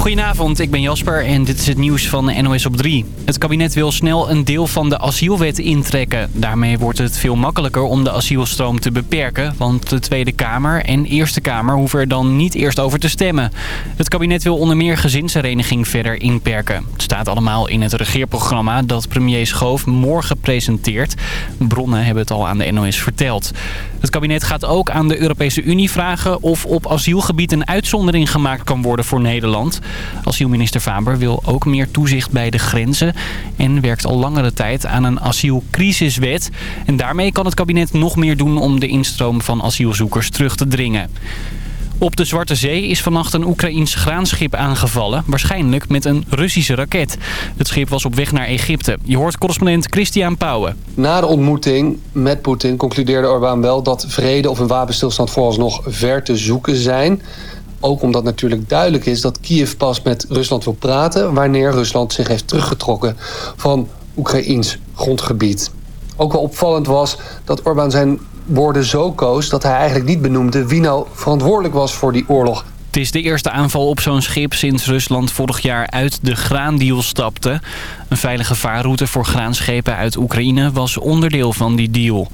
Goedenavond, ik ben Jasper en dit is het nieuws van NOS op 3. Het kabinet wil snel een deel van de asielwet intrekken. Daarmee wordt het veel makkelijker om de asielstroom te beperken... want de Tweede Kamer en Eerste Kamer hoeven er dan niet eerst over te stemmen. Het kabinet wil onder meer gezinshereniging verder inperken. Het staat allemaal in het regeerprogramma dat premier Schoof morgen presenteert. Bronnen hebben het al aan de NOS verteld. Het kabinet gaat ook aan de Europese Unie vragen of op asielgebied een uitzondering gemaakt kan worden voor Nederland. Asielminister Faber wil ook meer toezicht bij de grenzen en werkt al langere tijd aan een asielcrisiswet. En daarmee kan het kabinet nog meer doen om de instroom van asielzoekers terug te dringen. Op de Zwarte Zee is vannacht een Oekraïns graanschip aangevallen. Waarschijnlijk met een Russische raket. Het schip was op weg naar Egypte. Je hoort correspondent Christian Pauwen. Na de ontmoeting met Poetin concludeerde Orbán wel dat vrede of een wapenstilstand vooralsnog ver te zoeken zijn. Ook omdat natuurlijk duidelijk is dat Kiev pas met Rusland wil praten... wanneer Rusland zich heeft teruggetrokken van Oekraïns grondgebied. Ook wel opvallend was dat Orbán zijn woorden zo koos... dat hij eigenlijk niet benoemde wie nou verantwoordelijk was voor die oorlog. Het is de eerste aanval op zo'n schip sinds Rusland vorig jaar uit de graandeal stapte. Een veilige vaarroute voor graanschepen uit Oekraïne was onderdeel van die deal.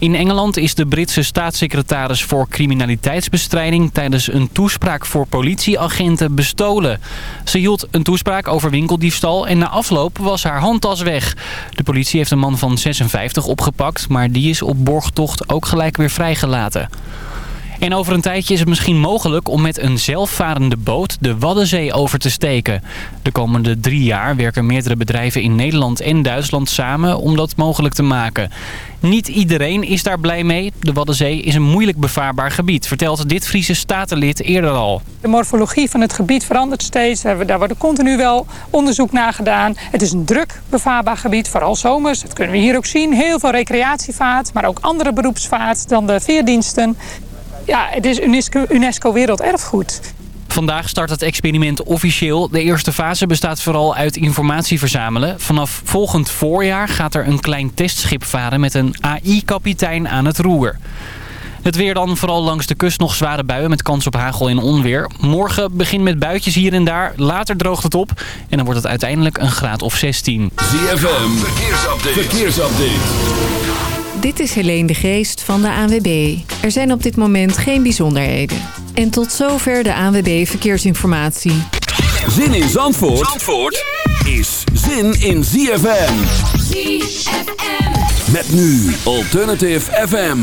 In Engeland is de Britse staatssecretaris voor criminaliteitsbestrijding tijdens een toespraak voor politieagenten bestolen. Ze hield een toespraak over winkeldiefstal en na afloop was haar handtas weg. De politie heeft een man van 56 opgepakt, maar die is op borgtocht ook gelijk weer vrijgelaten. En over een tijdje is het misschien mogelijk om met een zelfvarende boot de Waddenzee over te steken. De komende drie jaar werken meerdere bedrijven in Nederland en Duitsland samen om dat mogelijk te maken. Niet iedereen is daar blij mee. De Waddenzee is een moeilijk bevaarbaar gebied, vertelt dit Friese statenlid eerder al. De morfologie van het gebied verandert steeds. Daar wordt continu wel onderzoek naar gedaan. Het is een druk bevaarbaar gebied, vooral zomers. Dat kunnen we hier ook zien. Heel veel recreatievaart, maar ook andere beroepsvaart dan de veerdiensten. Ja, het is UNESCO, UNESCO Werelderfgoed. Vandaag start het experiment officieel. De eerste fase bestaat vooral uit informatie verzamelen. Vanaf volgend voorjaar gaat er een klein testschip varen met een AI-kapitein aan het roer. Het weer dan vooral langs de kust nog zware buien met kans op hagel en onweer. Morgen begint met buitjes hier en daar. Later droogt het op en dan wordt het uiteindelijk een graad of 16. ZFM, verkeersupdate. verkeersupdate. Dit is Helene de Geest van de ANWB. Er zijn op dit moment geen bijzonderheden. En tot zover de ANWB Verkeersinformatie. Zin in Zandvoort, Zandvoort is zin in ZFM. ZFM. Met nu Alternative FM.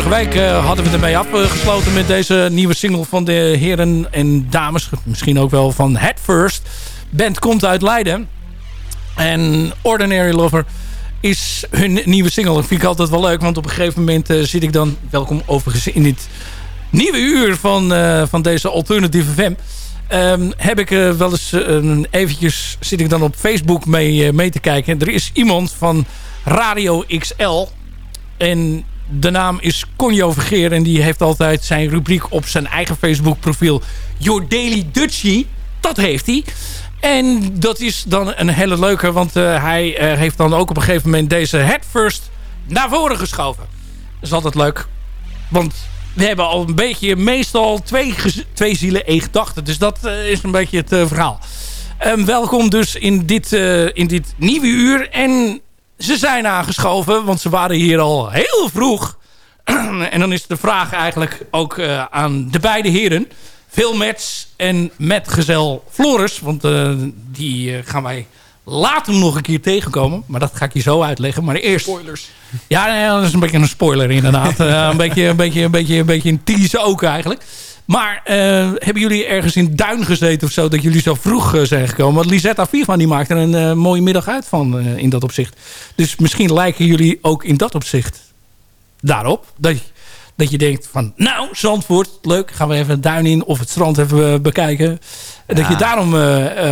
Vorige week hadden we ermee afgesloten met deze nieuwe single van de heren en dames. Misschien ook wel van Head First. Band komt uit Leiden. En Ordinary Lover is hun nieuwe single. Dat vind ik altijd wel leuk, want op een gegeven moment zit ik dan... Welkom overigens in dit nieuwe uur van, van deze Alternative FM... Um, heb ik wel eens eventjes zit ik dan op Facebook mee, mee te kijken. Er is iemand van Radio XL. En de naam is Conjo Vergeer. En die heeft altijd zijn rubriek op zijn eigen Facebook profiel. Your Daily Dutchie. Dat heeft hij. En dat is dan een hele leuke. Want hij heeft dan ook op een gegeven moment deze head first naar voren geschoven. Dat is altijd leuk. Want we hebben al een beetje meestal twee, twee zielen, één gedachte. Dus dat uh, is een beetje het verhaal. Um, welkom dus in dit, in dit nieuwe uur. En ze zijn aangeschoven, want ze waren hier al heel vroeg. en dan is de vraag eigenlijk ook aan de beide heren. Phil Mets en metgezel Floris. Want die gaan wij later nog een keer tegenkomen. Maar dat ga ik je zo uitleggen. Maar eerst... Spoilers. Ja, dat is een beetje een spoiler inderdaad. een, beetje, een, beetje, een, beetje, een beetje een tease ook eigenlijk. Maar uh, hebben jullie ergens in Duin gezeten of zo... dat jullie zo vroeg uh, zijn gekomen? Want Lisetta Vierman die maakt er een mooie middag uit van in dat opzicht. Dus misschien lijken jullie ook in dat opzicht daarop. Dat, dat je denkt van... Nou, Zandvoort, leuk. Gaan we even het duin in of het strand even bekijken. Ja. Dat je daarom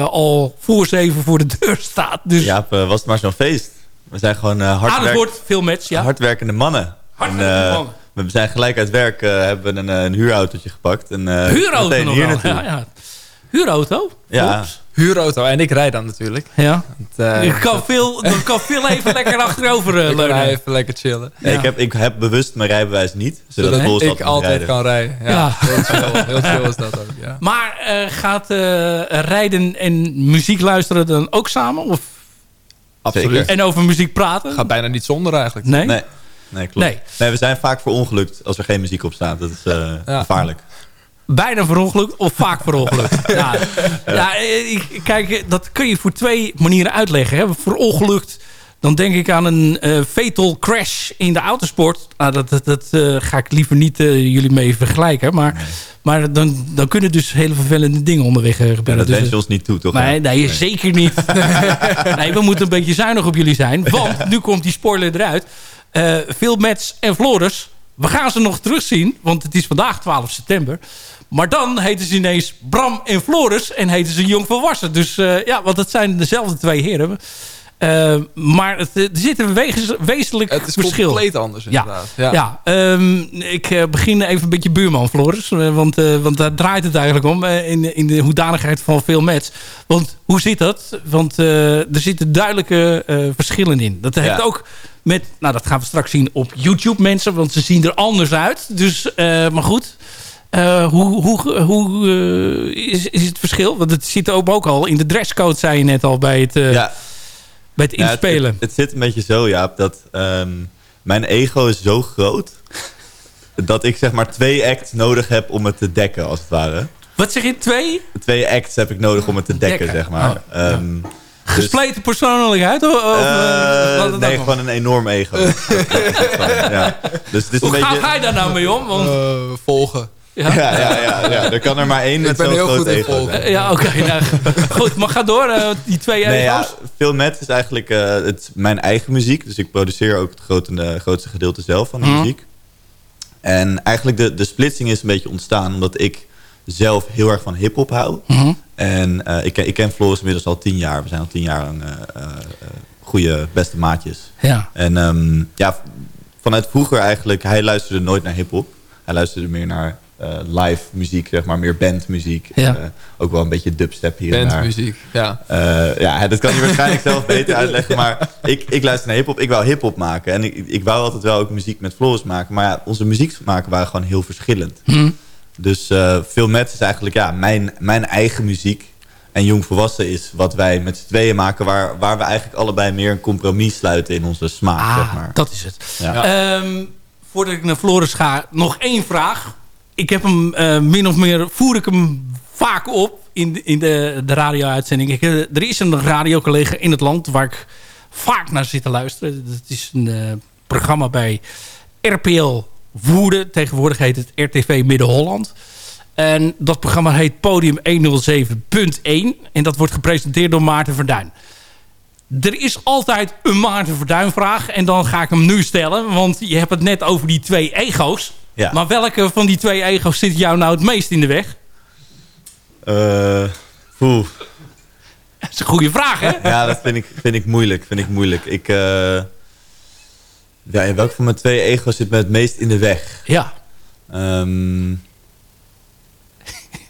al voor zeven voor de deur staat. Dus... Ja, was het maar zo'n feest. We zijn gewoon hard veel match, ja. hardwerkende mannen. Hardwerkende en, mannen. We zijn gelijk uit werk, uh, hebben we een, een huurautootje gepakt. En, huurauto nog hier naartoe. Ja, ja. Huurauto? Ja. Oeps. Huurauto. En ik rijd dan natuurlijk. Ja. Want, je kan veel, dan kan veel even lekker achterover uh, leunen. even lekker chillen. Ja. Ik, heb, ik heb bewust mijn rijbewijs niet. Zodat, zodat ik altijd kan rijden. Ja, ja. Heel, chill, heel chill is dat ook. Ja. Maar gaat rijden en muziek luisteren dan ook samen? Of Absoluut. En over muziek praten? Gaat bijna niet zonder eigenlijk. Nee? Nee, nee klopt. Nee. nee we zijn vaak verongelukt als er geen muziek op staat. Dat is uh, ja. gevaarlijk. Bijna verongelukt of vaak verongelukt? ja. ja, ik, kijk, dat kun je voor twee manieren uitleggen. Hè. Verongelukt dan denk ik aan een uh, fatal crash in de autosport. Nou, dat dat, dat uh, ga ik liever niet jullie mee vergelijken. Maar, nee. maar dan, dan kunnen dus hele vervelende dingen onderweg gebeuren. Ja, dat dus, wens ons niet toe, toch? Nee, nee, nee. zeker niet. nee, we moeten een beetje zuinig op jullie zijn. Want nu komt die spoiler eruit. Phil Mets en Floris, we gaan ze nog terugzien. Want het is vandaag 12 september. Maar dan heten ze ineens Bram en Floris. En heten ze Jong Volwassen. Dus ja, want het zijn dezelfde twee heren. Uh, maar het, er zit een wees, wezenlijk het is verschil. compleet anders inderdaad. Ja, ja. ja um, ik uh, begin even een beetje buurman Floris. Uh, want, want daar draait het eigenlijk om. in, in de hoedanigheid van veel match. Want hoe zit dat? Want er zitten duidelijke verschillen in. Dat heeft ja. ook met... Nou, dat gaan we straks zien op YouTube mensen. Want ze zien er anders uit. Dus, maar goed... Uh, hoe hoe, hoe uh, is, is het verschil? Want het zit ook, ook al in de dresscode, zei je net al bij het... Uh, ja bij het inspelen. Ja, het, het, zit een beetje zo, Jaap, dat um, mijn ego is zo groot... dat ik zeg maar twee acts nodig heb om het te dekken, als het ware. Wat zeg je, twee? Twee acts heb ik nodig om het te dekken, dekken. zeg maar. Oh, ja. um, Gespleten dus, persoonlijkheid? Of, uh, nee, gewoon een enorm ego. ja. dus het is Hoe een ga, beetje... je daar nou mee om? Want... Uh, volgen. Ja. Ja, ja, ja, ja, Er kan er maar één met zo'n groot ego zijn. Ja, oké. Okay, nou, goed, maar ga door. Uh, die twee nee, ego's. Ja, Phil Met is eigenlijk uh, het, mijn eigen muziek. Dus ik produceer ook het grote, uh, grootste gedeelte zelf van de mm. muziek. En eigenlijk de, de splitsing is een beetje ontstaan... omdat ik zelf heel erg van hiphop hou. Mm. En ik, ik ken Floris inmiddels al tien jaar. We zijn al tien jaar lang goede, beste maatjes. Ja. En um, ja, vanuit vroeger eigenlijk... Hij luisterde nooit naar hiphop. Hij luisterde meer naar uh, live muziek, zeg maar, meer bandmuziek. Ja. Uh, ook wel een beetje dubstep hier en daar. Bandmuziek, ja. Uh, ja, dat kan je waarschijnlijk zelf beter uitleggen. Maar ik, ik luister naar hiphop. Ik wou hiphop maken. En ik, ik wou altijd wel ook muziek met Floris maken. Maar ja, onze muziekmaken waren gewoon heel verschillend. Hm. Dus veel met is eigenlijk ja, mijn, mijn eigen muziek. En Jong Volwassen is wat wij met z'n tweeën maken... Waar, waar we eigenlijk allebei meer een compromis sluiten in onze smaak. Ah, zeg maar. dat is het. Ja. Um, voordat ik naar Floris ga, nog één vraag ik heb hem uh, min of meer, voer ik hem vaak op in de, in de, de radio-uitzending. Er is een radiocollega in het land waar ik vaak naar zit te luisteren. Dat is een uh, programma bij RPL Woerden. Tegenwoordig heet het RTV Midden-Holland. En dat programma heet Podium 107.1. En dat wordt gepresenteerd door Maarten Verduin. Er is altijd een Maarten Verduin vraag. En dan ga ik hem nu stellen. Want je hebt het net over die twee ego's. Ja. Maar welke van die twee ego's zit jou nou het meest in de weg? Eh. Dat is een goede vraag, hè? Ja, dat vind ik, vind ik moeilijk. Vind ik moeilijk. Ik, eh, ja, in welk van mijn twee ego's zit me het meest in de weg? Ja. Ehm,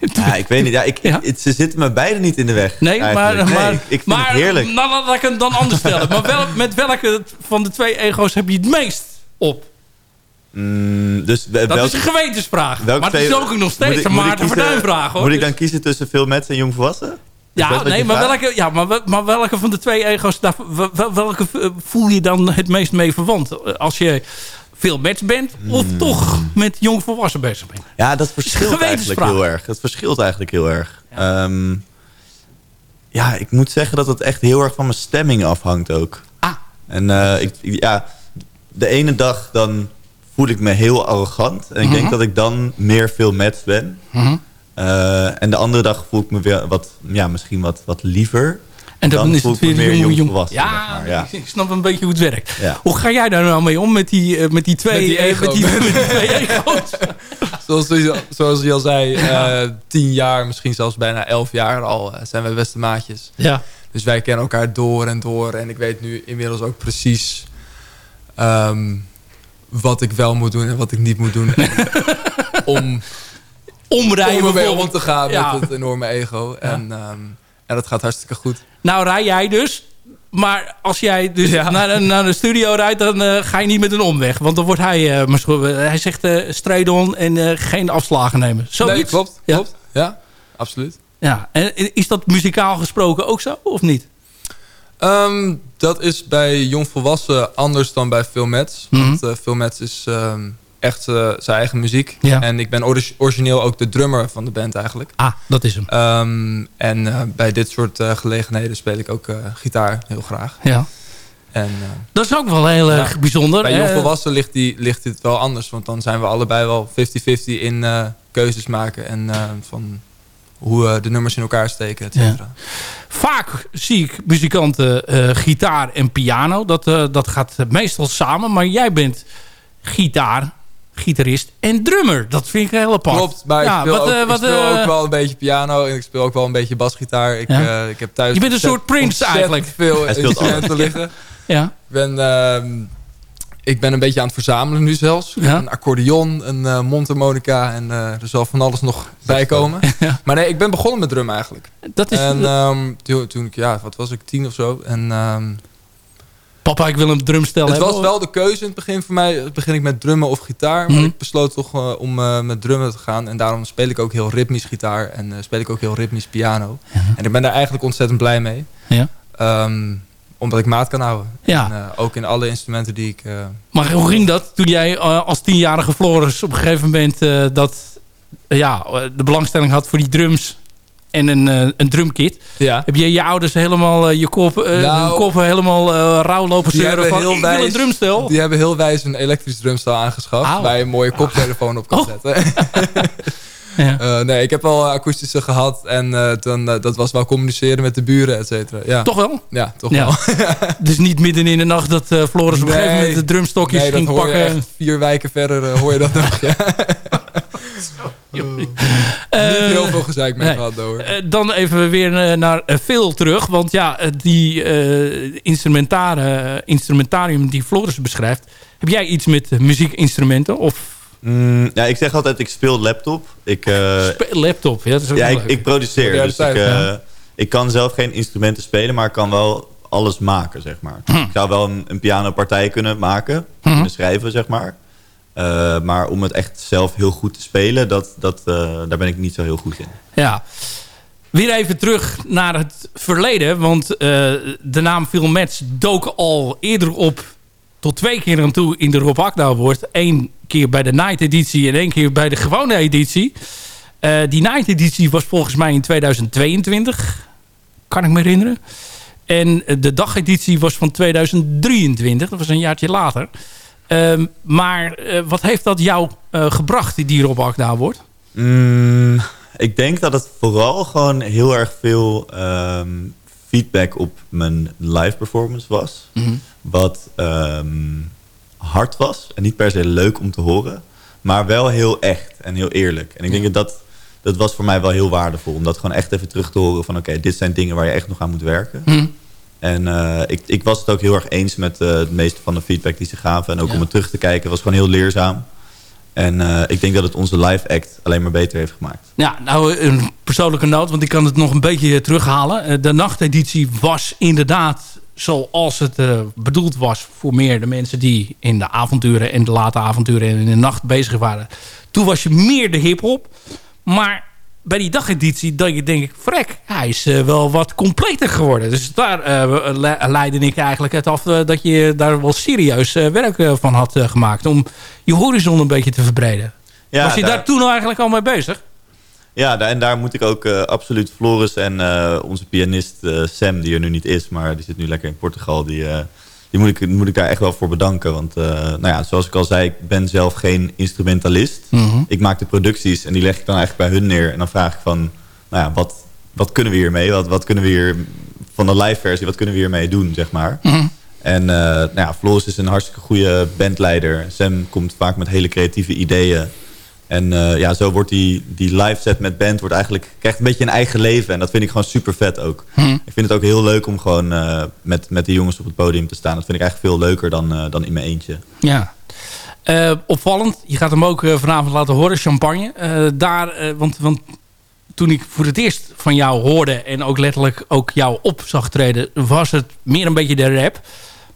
ja, ik weet niet. Ja, ik, Ja? ze zitten me beide niet in de weg. Nee, maar. Nee, maar, ik, ik vind maar het heerlijk. Nou, laat ik het dan anders stellen. Maar wel, met welke van de twee ego's heb je het meest op? Mm, dus Dat welk- is een gewetensvraag. Maar het is ook nog steeds een Maarten Verduin vraag, hoor. Moet ik Dus- dan kiezen tussen veel met en jong volwassen? Is dat Ja, nee, maar welke, ja maar, wel- maar welke van de twee ego's... Daar, wel- wel- welke voel je dan het meest mee verwant? Als je veel match bent... of Hmm. toch met jong volwassen bezig bent? Ja, dat verschilt eigenlijk heel erg. Dat verschilt eigenlijk heel erg. Ja. ja, ik moet zeggen dat het echt heel erg van mijn stemming afhangt ook. Ah. En eh, ik, ja, de ene dag dan voel ik me heel arrogant. En ik Mhm. denk dat ik dan meer veel met ben. Eh, en de andere dag voel ik me weer wat, ja, misschien wat, wat liever. En dan, dan is het weer meer jong, jong. Ja, zeg maar, ja. ik snap een beetje hoe het werkt. Ja. Hoe ga jij daar nou mee om met die, eh, met die twee, Met die eh, ego. met die, met die twee ego's? Zoals, je- zoals je al zei, eh, tien jaar, misschien zelfs bijna elf jaar al zijn wij beste maatjes. Ja. Dus wij kennen elkaar door en door. En ik weet nu inmiddels ook precies ehm, wat ik wel moet doen en wat ik niet moet doen. om, Omrijden om om te gaan Ja. met het enorme ego. En, ehm, en dat gaat hartstikke goed. Nou rij jij dus. Maar als jij dus Ja. naar, naar de studio rijdt, dan eh, ga je niet met een omweg. Want dan wordt hij... maar scho- hij zegt uh, strijden en geen afslagen nemen. Zoiets? Nee, klopt. Ja. klopt. Ja, absoluut. Ja. En is dat muzikaal gesproken ook zo, of niet? Ehm, dat is bij jongvolwassen anders dan bij Metz. Mhm. Want uh, is ehm, echt uh, zijn eigen muziek. Ja. En ik ben ori origineel ook de drummer van de band eigenlijk. Ah, dat is hem. Um, en uh, bij dit soort gelegenheden speel ik ook gitaar heel graag. Ja. En, dat is ook wel heel ja. erg bijzonder. Bij jongvolwassen ligt, die, ligt dit wel anders. Want dan zijn we allebei wel 50-50 in keuzes maken. En van hoe de nummers in elkaar steken, et cetera. Ja. Vaak zie ik muzikanten uh, gitaar en piano. Dat, uh, dat gaat meestal samen. Maar jij bent gitaar, gitarist en drummer. Dat vind ik heel apart. Klopt, maar ja, ik speel, wat, ook, wat, ik speel ook wel een beetje piano. En ik speel ook wel een beetje basgitaar. Ik, ja? ik heb thuis Je bent een soort Prince eigenlijk. veel instrumenten liggen. Ja. Ik ben... Uh, ik ben een beetje aan het verzamelen nu zelfs. Ja? Een accordeon, een uh, mondharmonica en uh, er zal van alles nog bij komen. Ja. Maar nee, ik ben begonnen met drum eigenlijk. Dat is en um, toen, toen ik, ja, wat was ik, tien of zo. En, um, Papa, ik wil een drumstel Het hebben, was wel de keuze in het begin voor mij. Begin ik met drummen of gitaar. Maar Mhm. ik besloot toch uh, om met drummen te gaan. En daarom speel ik ook heel ritmisch gitaar. En speel ik ook heel ritmisch piano. Ja. En ik ben daar eigenlijk ontzettend blij mee. Ja. Um, omdat ik maat kan houden. Ja. En, uh, ook in alle instrumenten die ik... Uh, maar hoe ging dat toen jij uh, als tienjarige Floris op een gegeven moment... dat ja, de belangstelling had voor die drums en een, uh, een drumkit? Ja. Heb je je ouders helemaal je kop, nou, kop helemaal rauw lopen zeuren van... Heel wijs, een drumstel? Die hebben heel wijs een elektrisch drumstel aangeschaft... Waar je een mooie koptelefoon op kan oh. zetten. Ja. Uh, nee, ik heb al akoestische gehad en uh, dan, uh, dat was wel communiceren met de buren, et cetera. Ja. Toch wel? Ja, toch ja. wel. dus niet midden in de nacht dat Floris op een gegeven moment de drumstokjes nee, ging pakken. Vier wijken verder hoor je dat nog. Ja. niet heel veel gezeik mee nee. gehad hoor. dan even weer naar veel terug. Want ja, die instrumentarium die Floris beschrijft. Heb jij iets met muziekinstrumenten? Of Mm, ja, ik zeg altijd, ik speel laptop. Ik, uh, speel laptop, ja. Dat is ook ja, ik, ik, produceer. Ja, dus ik, uh, ja. ik kan zelf geen instrumenten spelen, maar ik kan wel alles maken, zeg maar. Hm. Ik zou wel een, een pianopartij kunnen maken, hm. kunnen schrijven, zeg maar. Uh, maar om het echt zelf heel goed te spelen, dat, dat, daar ben ik niet zo heel goed in. Ja. Weer even terug naar het verleden. Want de naam Phil Metz dook al eerder op tot twee keer aan toe in de Rob Akda Award. Eén keer bij de Night editie en één keer bij de gewone editie. Die Night editie was volgens mij in 2022. Kan ik me herinneren. En de dageditie was van 2023. Dat was een jaartje later. Ehm, maar eh, wat heeft dat jou eh, gebracht, die Rob Akda wordt? Mm, ik denk dat het vooral gewoon heel erg veel ehm, feedback op mijn live performance was. Mhm. Wat ehm, hard was en niet per se leuk om te horen. Maar wel heel echt en heel eerlijk. En ik denk dat dat, dat was voor mij wel heel waardevol. Om dat gewoon echt even terug te horen van... oké, dit zijn dingen waar je echt nog aan moet werken. Mhm. En eh, ik, ik was het ook heel erg eens met uh, het meeste van de feedback die ze gaven. En ook Ja. om het terug te kijken was gewoon heel leerzaam. En eh, ik denk dat het onze live act alleen maar beter heeft gemaakt. Ja, nou een persoonlijke noot, want ik kan het nog een beetje terughalen. De nachteditie was inderdaad zoals het bedoeld was... voor meer de mensen die in de avonturen en de late avonturen en in de nacht bezig waren. Toen was je meer de hiphop. Maar bij die dageditie denk ik, denk ik vrek, hij is eh, wel wat completer geworden. Dus daar le- leidde ik eigenlijk het af dat je daar wel serieus werk van had gemaakt... om je horizon een beetje te verbreden. Ja, was je daar, toen eigenlijk al mee bezig? Ja, daar, en daar moet ik ook absoluut Floris en onze pianist Sam, die er nu niet is, maar die zit nu lekker in Portugal, die, die moet, ik, moet ik daar echt wel voor bedanken. Want eh, nou ja, zoals ik al zei, ik ben zelf geen instrumentalist. Ik maak de producties en die leg ik dan eigenlijk bij hun neer. En dan vraag ik van, nou ja, wat, wat kunnen we hiermee? Wat, wat kunnen we hier van de live versie, wat kunnen we hiermee doen, zeg maar? En eh, nou ja, Floris is een hartstikke goede bandleider. Sam komt vaak met hele creatieve ideeën. En eh, ja, zo wordt die, die live set met band wordt eigenlijk, krijgt een beetje een eigen leven. En dat vind ik gewoon super vet ook. Ik vind het ook heel leuk om gewoon eh, met, met de jongens op het podium te staan. Dat vind ik eigenlijk veel leuker dan, eh, dan in mijn eentje. Ja. Opvallend. Je gaat hem ook vanavond laten horen. Champagne. Daar, want, want toen ik voor het eerst van jou hoorde... en ook letterlijk ook jou op zag treden... was het meer een beetje de rap.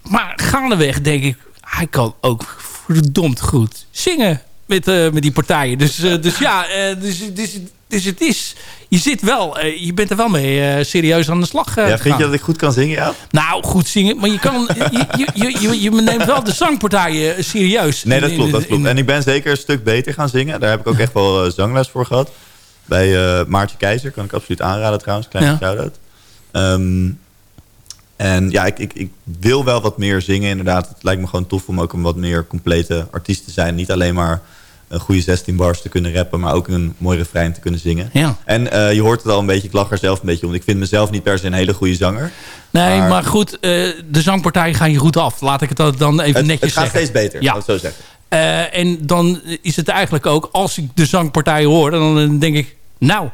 Maar gaandeweg denk ik... hij kan ook verdomd goed zingen met, eh, met die partijen. Dus, eh, dus ja, eh, dus, dus, dus het is... Je zit wel, je bent er wel mee serieus aan de slag ja, vind je dat ik goed kan zingen? Ja? Nou, goed zingen. Maar je, kan, je, je, je, je, neemt wel de zangpartijen serieus. Nee, dat klopt. Dat klopt. En ik ben zeker een stuk beter gaan zingen. Daar heb ik ook echt wel zangles voor gehad. Bij Maartje Keizer. Kan ik absoluut aanraden trouwens. Kleine Ja. shout-out. Ehm, en ja, ik, ik, ik wil wel wat meer zingen inderdaad. Het lijkt me gewoon tof om ook een wat meer complete artiest te zijn. Niet alleen maar een goede 16 bars te kunnen rappen... maar ook een mooi refrein te kunnen zingen. Ja. En eh, je hoort het al een beetje, ik lach er zelf een beetje om. Ik vind mezelf niet per se een hele goede zanger. Nee, maar, Maar- goed, eh, de zangpartijen gaan je goed af. Laat ik het dan even Het, netjes het gaat zeggen. steeds beter, Ja. zo zeggen. Eh, en dan is het eigenlijk ook, als ik de zangpartijen hoor... dan denk ik, nou,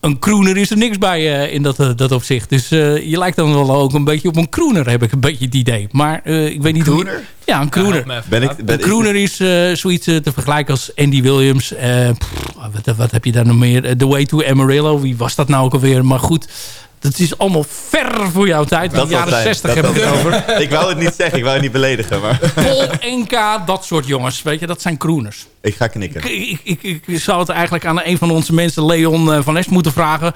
een crooner is er niks bij eh, in dat, eh, dat opzicht. Dus eh, je lijkt dan wel ook een beetje op een crooner, heb ik een beetje het idee. Maar eh, ik weet niet hoe... Ja, een crooner. Ben ik, ben een crooner is eh, zoiets te vergelijken als Andy Williams. Eh, pff, wat, wat heb je daar nog meer? The Way to Amarillo. Wie was dat nou ook alweer? Maar goed, dat is allemaal ver voor jouw tijd. Dat de jaren zal zijn. 60 Dat heb ik het over. ik wou het niet zeggen, ik wou het niet beledigen, maar Paul, NK, dat soort jongens. Weet je, dat zijn crooners. ik ga knikken. Ik, ik, ik, ik zou het eigenlijk aan een van onze mensen, Leon eh, van Es, moeten vragen.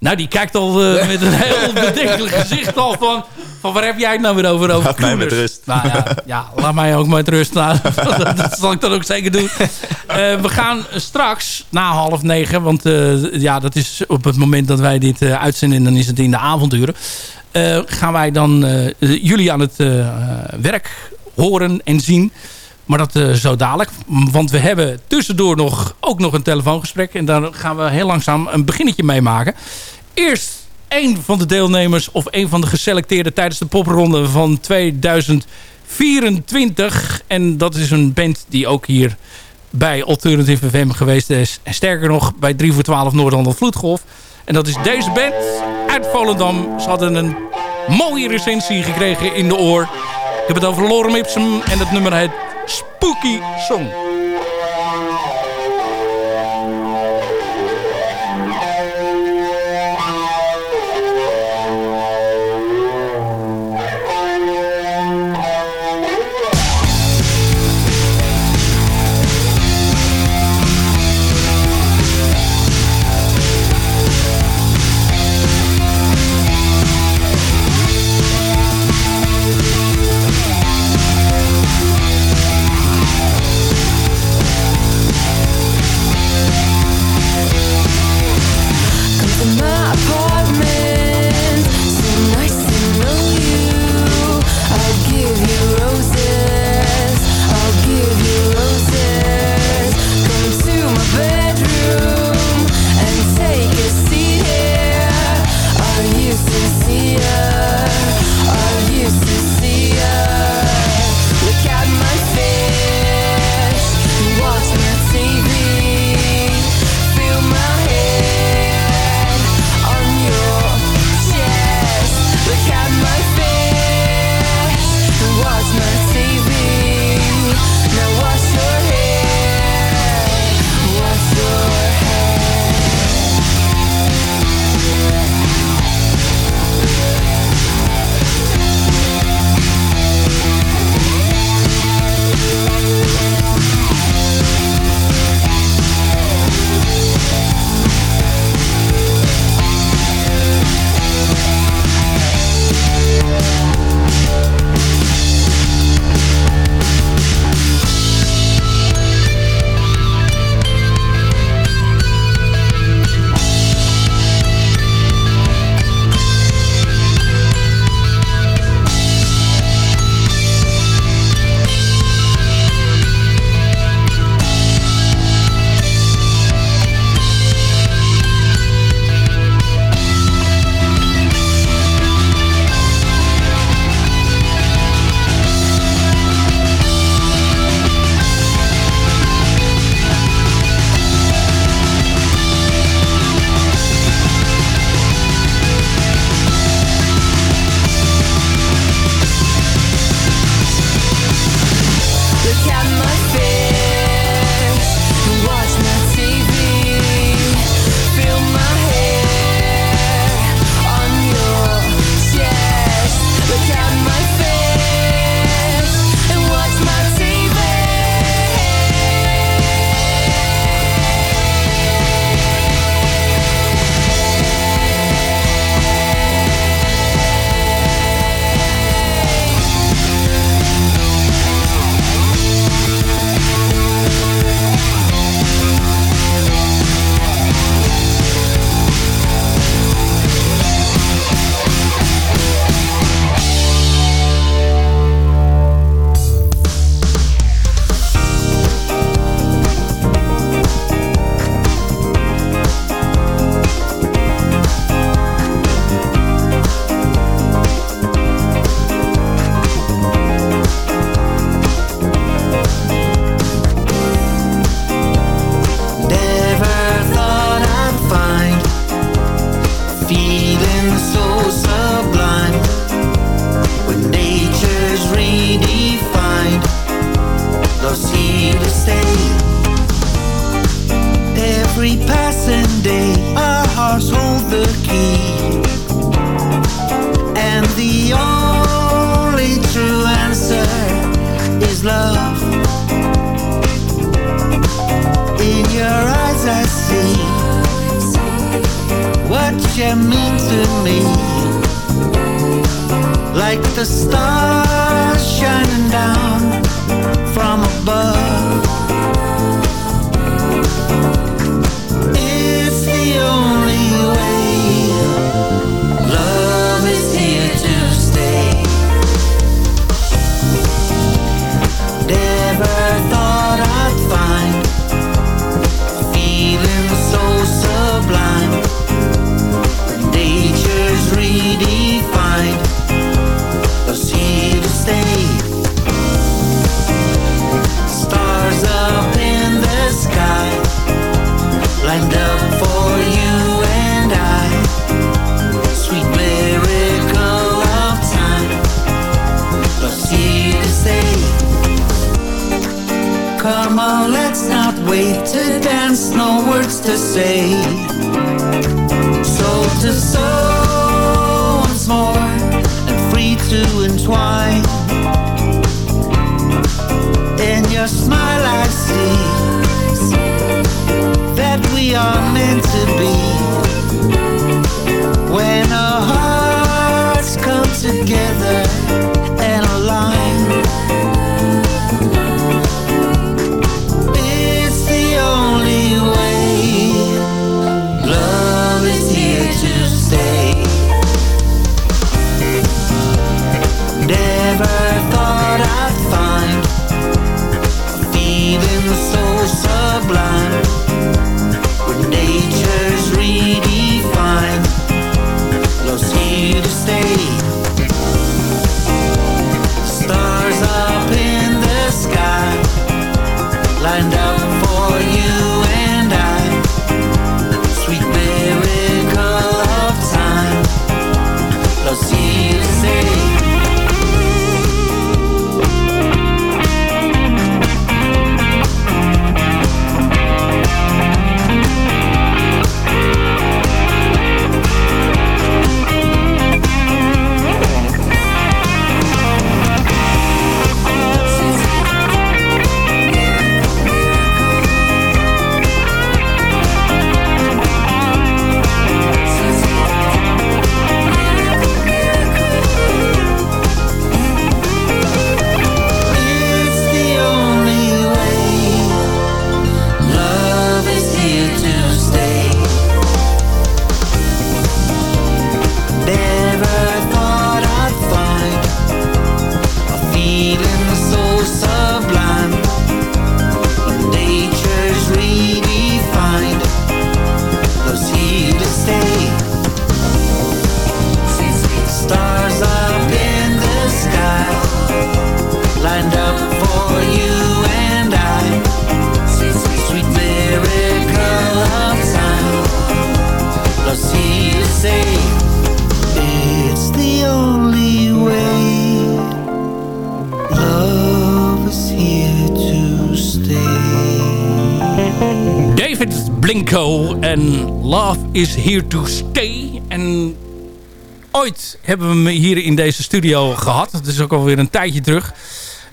Nou, die kijkt al eh, met een heel bedenkelijk gezicht al van... van waar heb jij het nou weer over? over Laat mij met rust. Nou ja, ja, laat mij ook met rust. Nou, dat, dat zal ik dan ook zeker doen. Eh, we gaan straks na half negen... want eh, ja, dat is op het moment dat wij dit uitzenden... dan is het in de avonduren. gaan wij dan jullie aan het werk horen en zien... Maar dat eh, zo dadelijk. Want we hebben tussendoor nog, ook nog een telefoongesprek. En daar gaan we heel langzaam een beginnetje mee maken. Eerst een van de deelnemers of een van de geselecteerden tijdens de popronde van 2024. En dat is een band die ook hier bij Alternative FM geweest is. En sterker nog, bij 3 voor 12 Noord-Holland Vloedgolf. En dat is deze band uit Volendam. Ze hadden een mooie recensie gekregen in de oor. Ik heb het over Lorem Ipsum en het nummer heet Spooky Song. Is Here to Stay. En ooit hebben we hem hier in deze studio gehad. Dat is ook alweer een tijdje terug.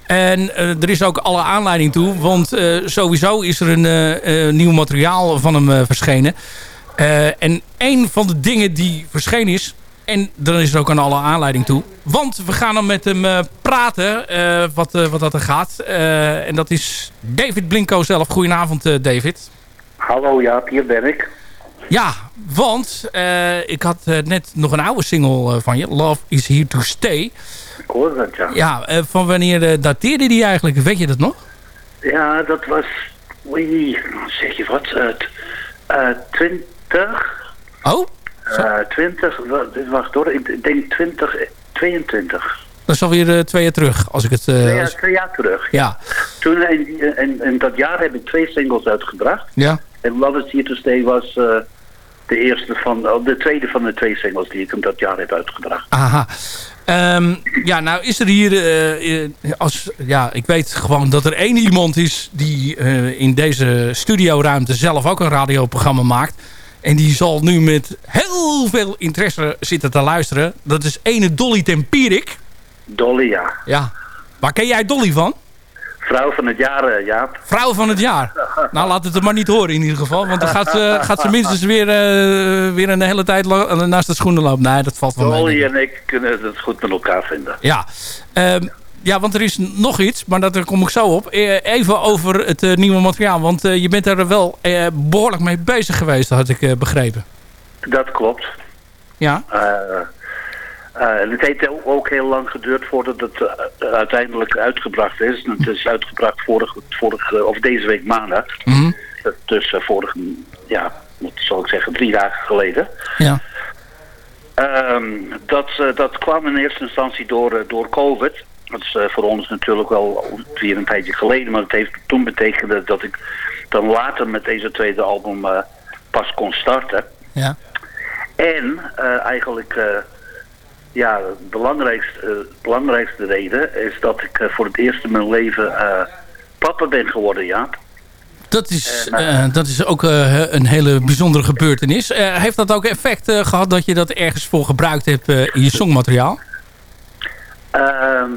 En eh, er is ook alle aanleiding toe. Want eh, sowieso is er een eh, nieuw materiaal van hem verschenen. En een van de dingen die verschenen is... En dan is er ook aan alle aanleiding toe. Want we gaan dan met hem praten. wat, wat dat er gaat. En dat is David Blinko zelf. Goedenavond David. Hallo Jaap, hier ben ik. Ja, want eh, ik had eh, net nog een oude single eh, van je. Love is Here to Stay. Ik hoor dat, ja. Ja, van wanneer dateerde die eigenlijk? Weet je dat nog? Ja, dat was... Oei, zeg je wat? t- eh, 20... Oh? eh 20... wa- Wacht hoor, ik denk 20... 22. Dat is alweer twee jaar terug. Als ik het... Twee jaar, twee jaar terug. ja. Toen, en, en, en dat jaar heb ik twee singles uitgebracht. Ja. En Love is Here to Stay was de eerste van... oh, de tweede van de twee singles die ik in dat jaar heb uitgebracht. Aha. Ehm, ja, nou is er hier... eh, als, ja, ik weet gewoon dat er één iemand is... die eh, in deze studioruimte zelf ook een radioprogramma maakt. En die zal nu met heel veel interesse zitten te luisteren. Dat is ene Dolly Tempierik. Dolly, ja. Ja. Waar ken jij Dolly van? Vrouw van het jaar, eh, Jaap. Vrouw van het jaar. Nou, laat het er maar niet horen in ieder geval. Want dan gaat ze, gaat ze minstens weer, eh, weer een hele tijd naast de schoenen lopen. Nee, dat valt wel mee. Dolly en ik kunnen het goed met elkaar vinden. Ja. Ehm, ja, want er is nog iets, maar daar kom ik zo op. Eh, Even over het eh, nieuwe materiaal. Want eh, je bent er wel eh, behoorlijk mee bezig geweest, had ik eh, begrepen. Dat klopt. Ja. Eh, eh, en het heeft ook- heel lang geduurd voordat het eh, uiteindelijk uitgebracht is. En Het is uitgebracht vorige, vorige, of deze week maandag. Mhm. Dus eh, vorige, ja, wat zal ik zeggen, drie dagen geleden. Ja. Ehm, dat, dat kwam in eerste instantie door, door COVID. Dat is voor ons natuurlijk wel weer een tijdje geleden. Maar het heeft toen betekende dat ik dan later met deze tweede album pas kon starten. Ja. En eigenlijk, ja, de belangrijkste, eh, belangrijkste reden is dat ik eh, voor het eerst in mijn leven eh, papa ben geworden, ja. Dat is, dat is ook een hele bijzondere gebeurtenis. Heeft dat ook effect eh, gehad dat je dat ergens voor gebruikt hebt in je songmateriaal? Ehm,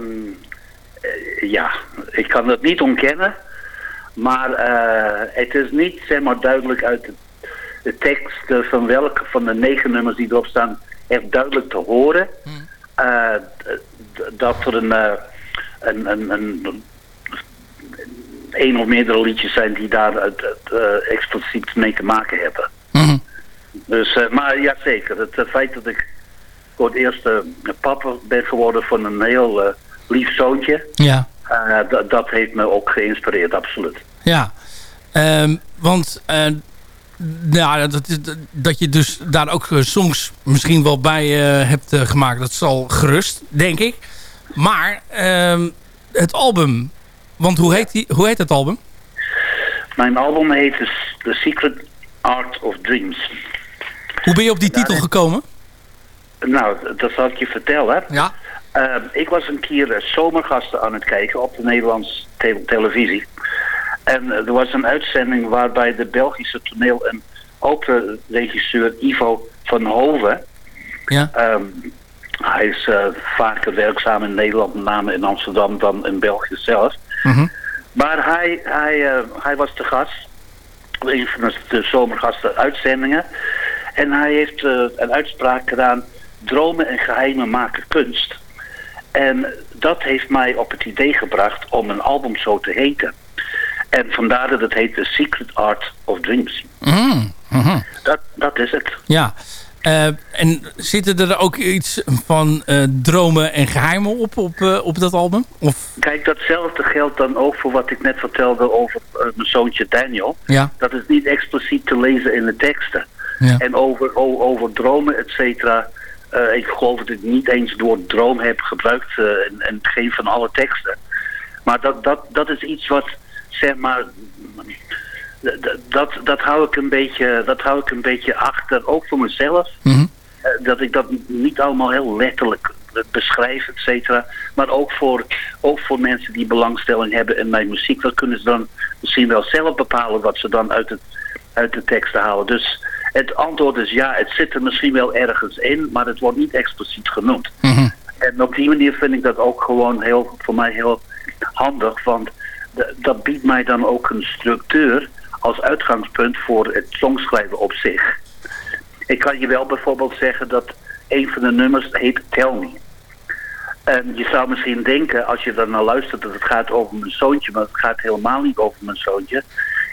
eh, ja, ik kan dat niet ontkennen. Maar het is niet zeg maar, duidelijk uit de, de tekst van welke van de negen nummers die erop staan echt duidelijk te horen. eh, d- d- dat er een, eh, een, een, een, een of meerdere liedjes zijn die daar het, eh, expliciet mee te maken hebben. Dus, eh, maar ja, zeker. Het eh, feit dat ik voor het eerst eh, papa ben geworden van een heel eh, lief zoontje, Ja. eh, dat- heeft me ook geïnspireerd, absoluut. Ja, Ehm, want eh, nou, dat, dat- dat je dus daar ook eh, songs misschien wel bij eh, hebt eh, gemaakt, dat zal gerust, denk ik. Maar ehm, het album, want hoe heet, die, hoe heet het album? Mijn album heet The, Secret Art of Dreams. Hoe ben je op die titel gekomen? Nou, dat zal ik je vertellen. Ja. Eh, ik was een keer zomergasten aan het kijken op de Nederlandse te- televisie. En eh, er was een uitzending waarbij de Belgische toneel- en opera-regisseur Ivo van Hoven... Ja. ehm, hij is eh, vaker werkzaam in Nederland, met name in Amsterdam, dan in België zelf. Maar hij, hij, eh, hij was te gast. Een van de- de zomergasten uitzendingen. En hij heeft een uitspraak gedaan. Dromen en geheimen maken kunst. En dat heeft mij op het idee gebracht om een album zo te heten. En vandaar dat het heet The Secret Art of Dreams. Mm, mhm. Dat, dat is het. Ja. Eh, en zitten er ook iets van eh, dromen en geheimen op, op, eh, op dat album? Of, Kijk, datzelfde geldt dan ook voor wat ik net vertelde over mijn zoontje Daniel. ja. Dat is niet expliciet te lezen in de teksten. Ja. En over, over dromen, et cetera. ik geloof dat ik niet eens woord droom heb gebruikt in, in geen van alle teksten. Maar dat, dat, dat is iets wat, zeg maar, dat, dat, hou ik een beetje, dat hou ik een beetje achter, ook voor mezelf. Mhm. Eh, dat ik dat niet allemaal heel letterlijk beschrijf, et cetera. Maar ook voor, ook voor mensen die belangstelling hebben in mijn muziek. Dat kunnen ze dan misschien wel zelf bepalen wat ze dan uit, het, uit de teksten halen. Dus het antwoord is ja, het zit er misschien wel ergens in, maar het wordt niet expliciet genoemd. En op die manier vind ik dat ook gewoon heel, voor mij heel handig. Want dat biedt mij dan ook een structuur als uitgangspunt voor het songschrijven op zich. Ik kan je wel bijvoorbeeld zeggen dat een van de nummers heet Tell Me. En je zou misschien denken, als je er naar luistert, dat het gaat over mijn zoontje. Maar het gaat helemaal niet over mijn zoontje.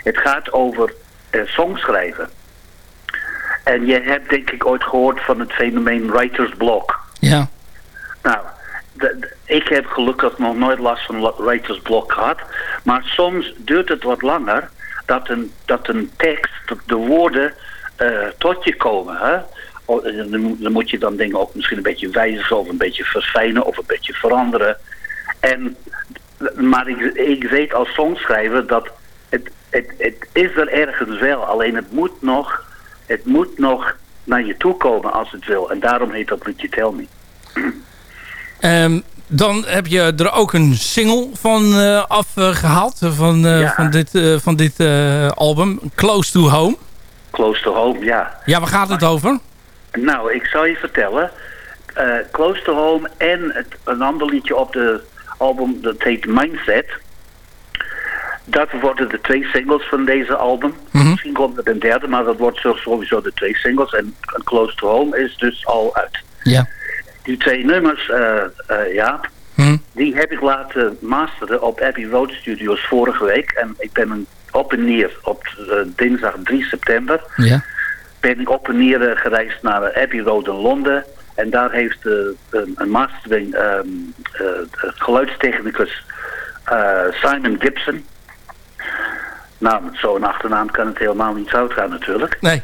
Het gaat over eh, songschrijven. En je hebt denk ik ooit gehoord van het fenomeen writer's block. Ja. Nou, ik heb gelukkig nog nooit last van writer's block gehad. Maar soms duurt het wat langer dat een, dat een tekst, dat de woorden eh, tot je komen. Hè? O, en Dan, moet- je dan dingen ook misschien een beetje wijzigen of een beetje verfijnen of een beetje veranderen. En, maar ik, ik weet als songschrijver dat het, het, het is er ergens wel. Alleen het moet nog, het moet nog naar je toe komen als het wil. En daarom heet dat liedje Tell Me. Ehm, dan heb je er ook een single van eh, afgehaald. van, eh, Ja. van dit, eh, van dit eh, album. Close to Home. Close to Home, ja. Ja, waar gaat het over? Nou, ik zal je vertellen. eh, Close to Home en het, een ander liedje op de album, dat heet Mindset. Dat worden de twee singles van deze album. Mhm. Misschien komt er een derde, maar dat wordt sowieso de twee singles. En Close to Home is dus al uit. Ja. Die twee nummers, eh eh Jaap, Hm. die heb ik laten masteren op Abbey Road Studios vorige week. En ik ben een op en neer op eh, dinsdag 3 september Ja. ben ik op en neer eh, gereisd naar eh, Abbey Road in Londen. En daar heeft eh, een, mastering ehm, eh, geluidstechnicus eh, Simon Gibson. Nou, met zo'n achternaam kan het helemaal niet fout gaan natuurlijk. Nee.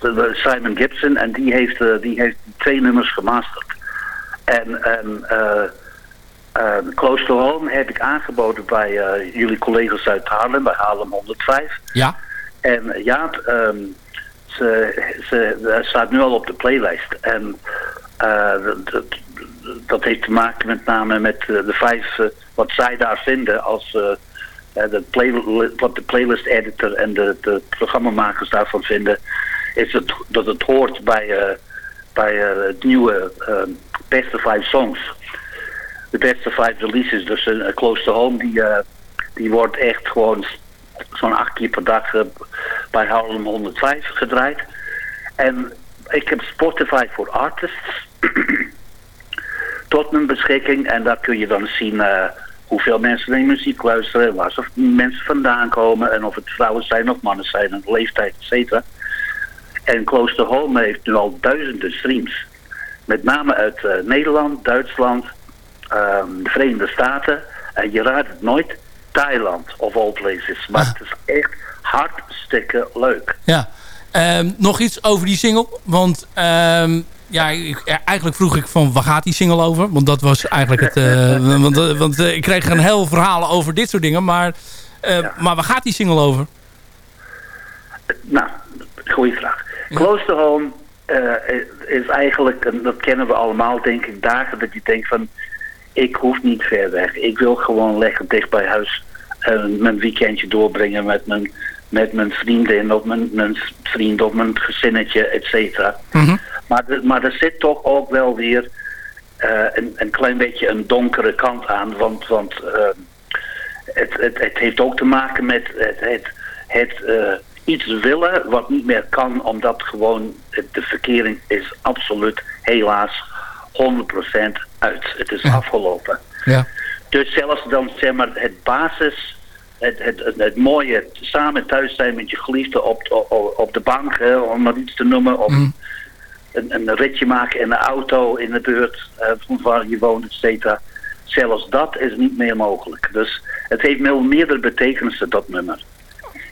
Eh, Simon Gibson en die heeft, eh, die heeft twee nummers gemasterd. En, en eh, eh, Close to Home heb ik aangeboden bij eh, jullie collega's uit Haarlem, bij Haarlem 105. Ja. En eh, ja, ehm, ze, ze, ze staat nu al op de playlist. En eh, dat- dat, heeft te maken met name met eh, de vijf, eh, wat zij daar vinden als eh, eh, de play, wat de playlist editor en de, de programmamakers daarvan vinden, is het, dat het hoort bij, eh, bij eh, het nieuwe eh, beste vijf songs. De beste vijf releases, dus eh, Close to Home, die, eh, die wordt echt gewoon zo'n acht keer per dag eh, bij Harlem 105 gedraaid. En ik heb Spotify voor Artists tot mijn beschikking. En daar kun je dan zien eh, hoeveel mensen naar muziek luisteren, waar ze mensen vandaan komen en of het vrouwen zijn of mannen zijn en de leeftijd, et cetera. En Close to Home heeft nu al duizenden streams. Met name uit eh, Nederland, Duitsland, ehm, de Verenigde Staten. En je raadt het nooit, Thailand of all places. Maar het is echt hartstikke leuk. Ja. Ehm, nog iets over die single. Want ehm, ja, ik- ja, eigenlijk vroeg ik van waar gaat die single over? Want dat was eigenlijk het... eh, want eh, want eh, ik kreeg een heel verhaal over dit soort dingen. Maar, eh, maar waar gaat die single over? Nou, goede vraag. Close to Home is eigenlijk, en dat kennen we allemaal denk ik, dagen dat je denkt van... ik hoef niet ver weg. Ik wil gewoon lekker dicht bij huis eh, mijn weekendje doorbrengen met mijn, met mijn vriendin of mijn, mijn vriend of mijn gezinnetje, et cetera. Maar, de- maar er zit toch ook wel weer eh, een, een klein beetje een donkere kant aan. Want, want eh, het, het, het heeft ook te maken met het, het, het iets willen wat niet meer kan. Omdat gewoon de verkering is absoluut helaas 100% uit. Het is afgelopen. Ja. Dus zelfs dan zeg maar het basis, het, het, het, het mooie samen thuis zijn met je geliefde op, op, op de bank, hè, om maar iets te noemen, of een, een ritje maken in de auto in de buurt eh, van waar je woont, et cetera. Zelfs dat is niet meer mogelijk. Dus het heeft wel meerdere betekenissen, dat nummer.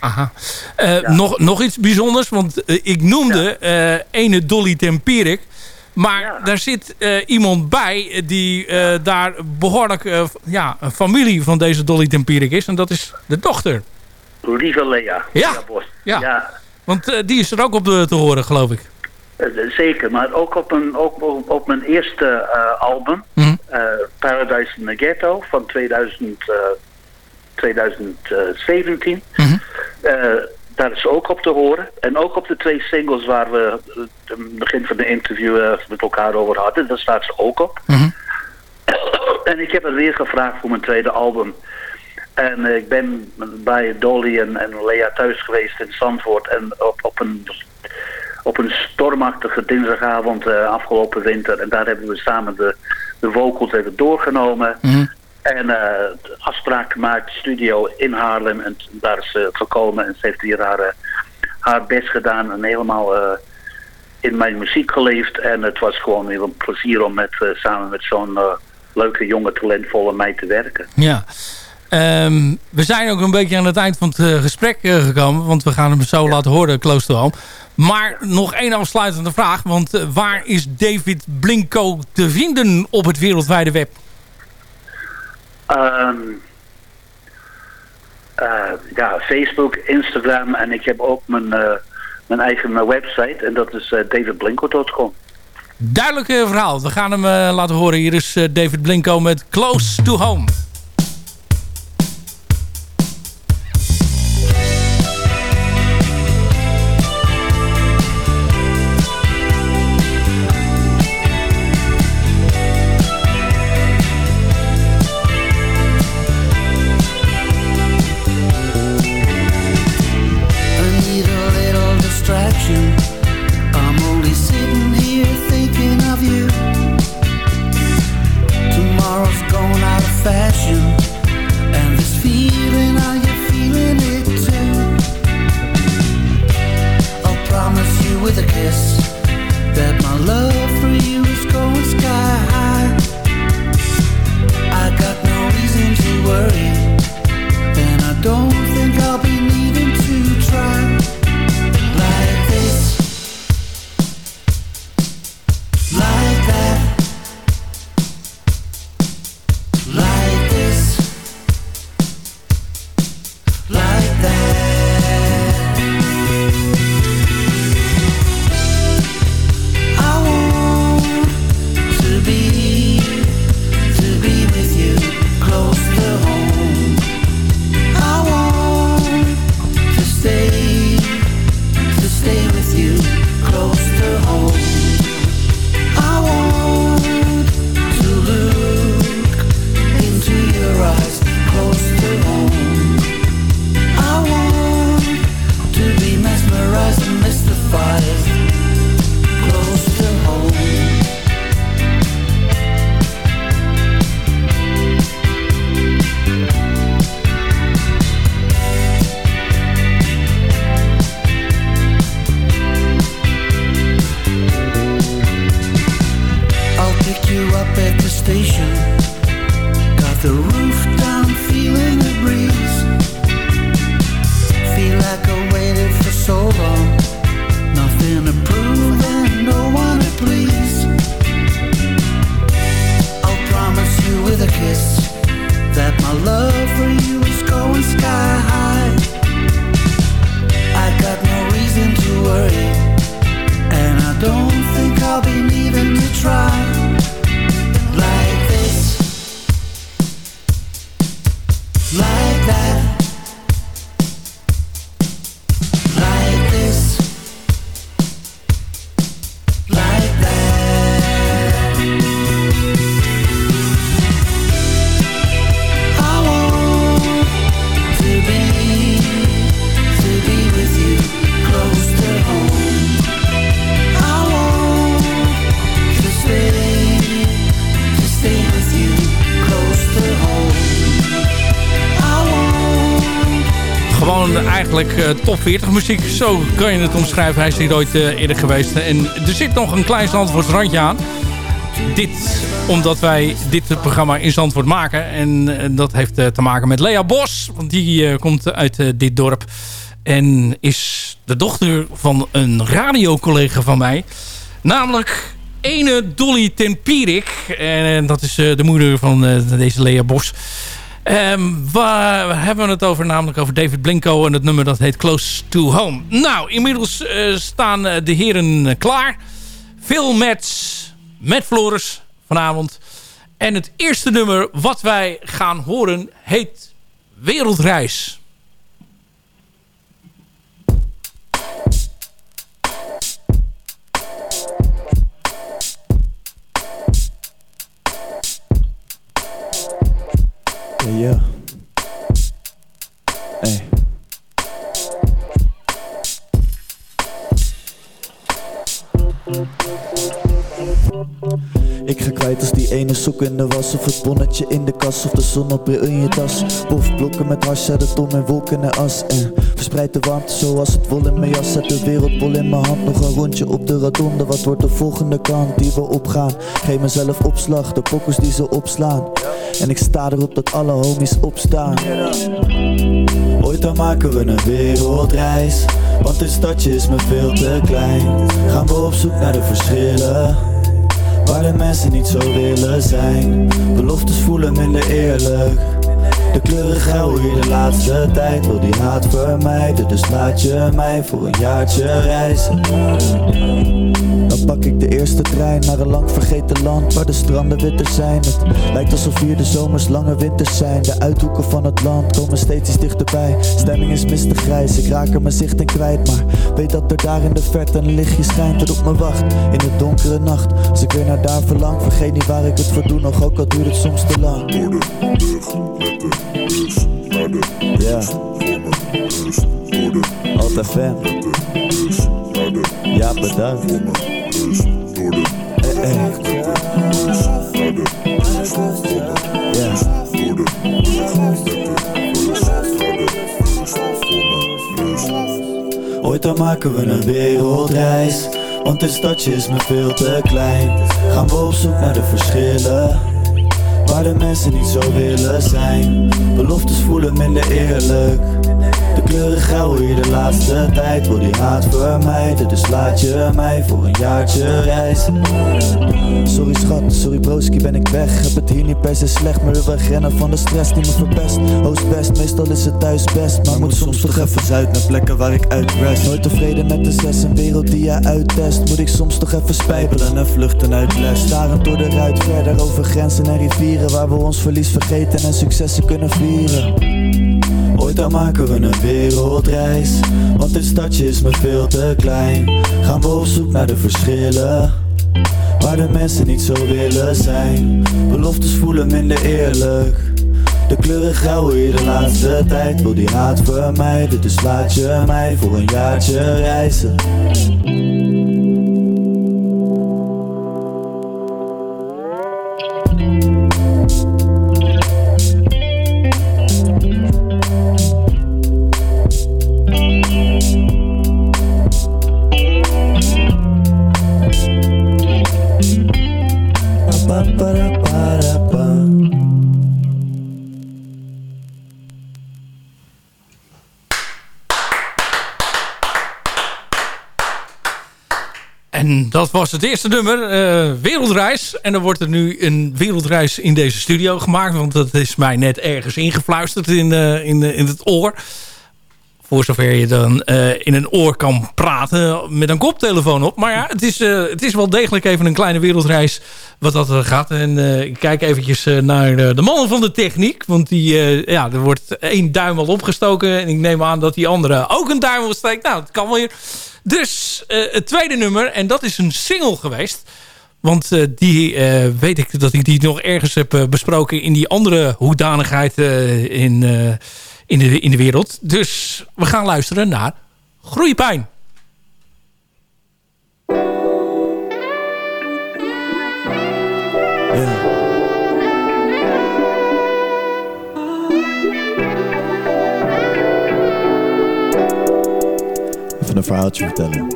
Aha. Eh, nog, nog iets bijzonders, want eh, ik noemde eh, ene Dolly Tempierik. Maar daar zit iemand bij die daar behoorlijk eh, ja, een familie van deze Dolly Tempierik is. En dat is de dochter. Lieve Lea. Ja. Ja. ja. Want die is er ook op de, te horen, geloof ik. Zeker, maar ook op, een, ook op, op mijn eerste album, Mhm. Paradise in the Ghetto van 2000, eh, 2017. Mhm. Eh, daar is ze ook op te horen. En ook op de twee singles waar we eh, het begin van de interview eh, met elkaar over hadden, daar staat ze ook op. Mhm. En ik heb het weer gevraagd voor mijn tweede album. En eh, ik ben bij Dolly en, en Lea thuis geweest in Zandvoort. En op, op, een, op een stormachtige dinsdagavond eh, afgelopen winter. En daar hebben we samen de, de vocals even doorgenomen. En eh, afspraak gemaakt, studio in Haarlem. En daar is ze gekomen en ze heeft hier haar, eh, haar best gedaan. En helemaal eh, in mijn muziek geleefd. En het was gewoon weer een plezier om met, eh, samen met zo'n eh, leuke, jonge, talentvolle meid te werken. Ja. Ehm, we zijn ook een beetje aan het eind van het eh, gesprek eh, gekomen. Want we gaan hem zo laten horen, Close to Home. Maar nog één afsluitende vraag. Want eh, waar is David Blinko te vinden op het wereldwijde web? Ehm, eh, ja, Facebook, Instagram en ik heb ook mijn, eh, mijn eigen eh, website en dat is eh, davidblinko.com. Duidelijk verhaal. We gaan hem laten horen. Hier is David Blinko met Close to Home. Eigenlijk eh, top 40 muziek. Zo kan je het omschrijven. Hij is hier ooit eh, eerder geweest. En er zit nog een klein Zandvoortsrandje aan. Dit omdat wij dit programma in Zandvoort maken. En eh, dat heeft te maken met Lea Bos. Want die komt uit dit dorp. En is de dochter van een radiocollega van mij. Namelijk ene Dolly Tempierik. En dat is de moeder van deze Lea Bos. Ehm, waar hebben we het over? Namelijk over David Blinko en het nummer dat heet Close to Home. Nou, inmiddels eh, staan eh, de heren eh, klaar. Veel met, met Floris vanavond. En het eerste nummer wat wij gaan horen heet Wereldreis. Ik ga kwijt als die ene sok in de was Of het bonnetje in de kas Of de zonnebril in je tas. Of blokken met hash Zet het om in wolken en as En verspreid de warmte zoals het wol in mijn jas. Zet de wereldbol in mijn hand. Nog een rondje op de rotonde. Wat wordt de volgende kant die we opgaan? Geef mezelf opslag De pokkers die ze opslaan. En ik sta erop dat alle homies opstaan. Ooit dan maken we een wereldreis. Want dit stadje is me veel te klein. Gaan we op zoek naar de verschillen. Waar de mensen niet zo willen zijn. Beloftes voelen minder eerlijk De kleuren gauw hier de laatste tijd. Wil die haat vermijden Dus laat je mij voor een jaartje reizen. Dan pak ik de eerste trein naar een lang vergeten land Waar de stranden witter zijn. Het lijkt alsof hier de zomers lange winters zijn. De uithoeken van het land komen steeds iets dichterbij. Stemming is mistig grijs, ik raak er mijn zicht in kwijt. Maar weet dat er daar in de verte een lichtje schijnt dat op me wacht. In de donkere nacht, als ik weer naar daar verlang Vergeet niet waar ik het voor doe, nog ook al duurt het soms te lang bus naar de Ja Altijd fan. Ja, bedankt. Eh, eh. Ooit dan maken we een wereldreis Want dit stadje is me veel te klein. Gaan we op zoek naar de verschillen Waar de mensen niet zo willen zijn. Beloftes voelen minder eerlijk De kleuren hier de laatste tijd Wil die haat vermijden Dus laat je mij voor een jaartje reizen Sorry schat, sorry broski ben ik weg. Heb het hier niet per se slecht Maar wil wegrennen van de stress die me verpest. Oost best, meestal is het thuis best Maar moet soms toch even zuid naar plekken waar ik uitrest Nooit tevreden met de zes, een wereld die je uittest. Moet ik soms toch even spijbelen en vluchten uit les. Starend door de ruit verder over grenzen en rivieren Waar we ons verlies vergeten en successen kunnen vieren Ooit dan maken we een wereldreis. Want dit stadje is me veel te klein. Gaan we op zoek naar de verschillen Waar de mensen niet zo willen zijn. Beloftes voelen minder eerlijk. De kleuren grauw hier de laatste tijd. Wil die haat vermijden Dus laat je mij voor een jaartje reizen het eerste nummer, uh, Wereldreis. En dan wordt er nu een wereldreis in deze studio gemaakt. Want dat is mij net ergens ingefluisterd in, uh, in, in het oor. Voor zover je dan in een oor kan praten met een koptelefoon op. Maar ja, het is, het is wel degelijk even een kleine wereldreis wat dat gaat. En ik kijk eventjes naar de, de mannen van de techniek. Want die, ja, er wordt één duim al opgestoken. En ik neem aan dat die andere ook een duim opsteekt. Nou, dat kan wel weer. Dus uh, het tweede nummer, en dat is een single geweest. Want uh, die uh, weet ik dat ik die nog ergens heb besproken in die andere hoedanigheid in, in, de, in de wereld. Dus we gaan luisteren naar Groeipijn. Een verhaaltje vertellen.